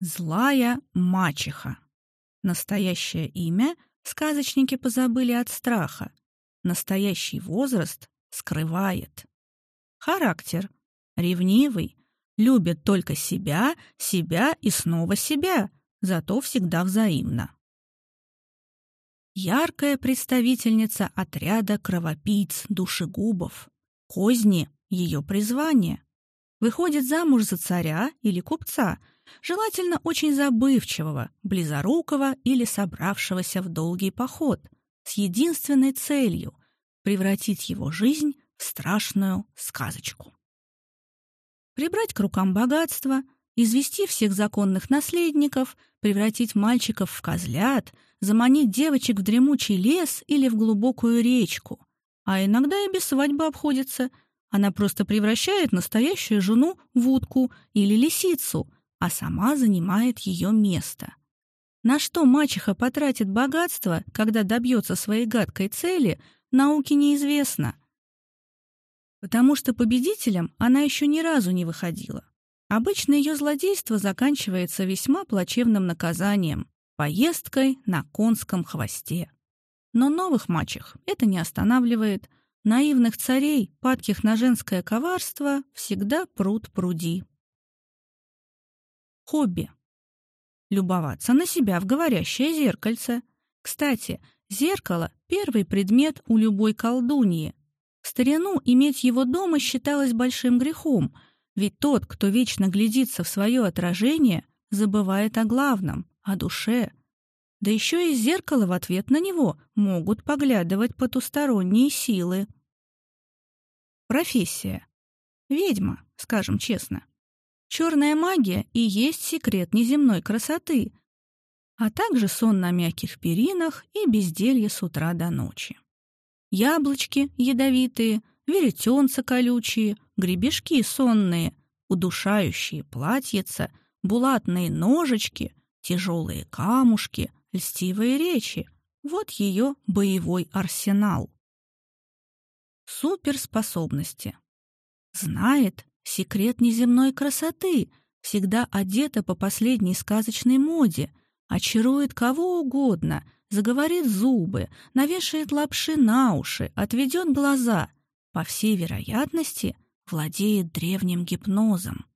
Злая мачеха. Настоящее имя сказочники позабыли от страха. Настоящий возраст скрывает. Характер. Ревнивый. Любит только себя, себя и снова себя, зато всегда взаимно. Яркая представительница отряда кровопийц душегубов. Козни — ее призвание. Выходит замуж за царя или купца — желательно очень забывчивого, близорукого или собравшегося в долгий поход, с единственной целью — превратить его жизнь в страшную сказочку. Прибрать к рукам богатство, извести всех законных наследников, превратить мальчиков в козлят, заманить девочек в дремучий лес или в глубокую речку. А иногда и без свадьбы обходится. Она просто превращает настоящую жену в утку или лисицу — а сама занимает ее место. На что мачеха потратит богатство, когда добьется своей гадкой цели, науке неизвестно. Потому что победителем она еще ни разу не выходила. Обычно ее злодейство заканчивается весьма плачевным наказанием — поездкой на конском хвосте. Но новых мачех это не останавливает. Наивных царей, падких на женское коварство, всегда пруд пруди. Хобби. Любоваться на себя в говорящее зеркальце. Кстати, зеркало — первый предмет у любой колдуньи. В старину иметь его дома считалось большим грехом, ведь тот, кто вечно глядится в свое отражение, забывает о главном — о душе. Да еще и зеркало в ответ на него могут поглядывать потусторонние силы. Профессия. Ведьма, скажем честно. Черная магия и есть секрет неземной красоты, а также сон на мягких перинах и безделье с утра до ночи. Яблочки ядовитые, веретенца колючие, гребешки сонные, удушающие платьица, булатные ножички, тяжелые камушки, льстивые речи — вот ее боевой арсенал. Суперспособности. Знает Секрет неземной красоты, всегда одета по последней сказочной моде, очарует кого угодно, заговорит зубы, навешает лапши на уши, отведет глаза. По всей вероятности, владеет древним гипнозом.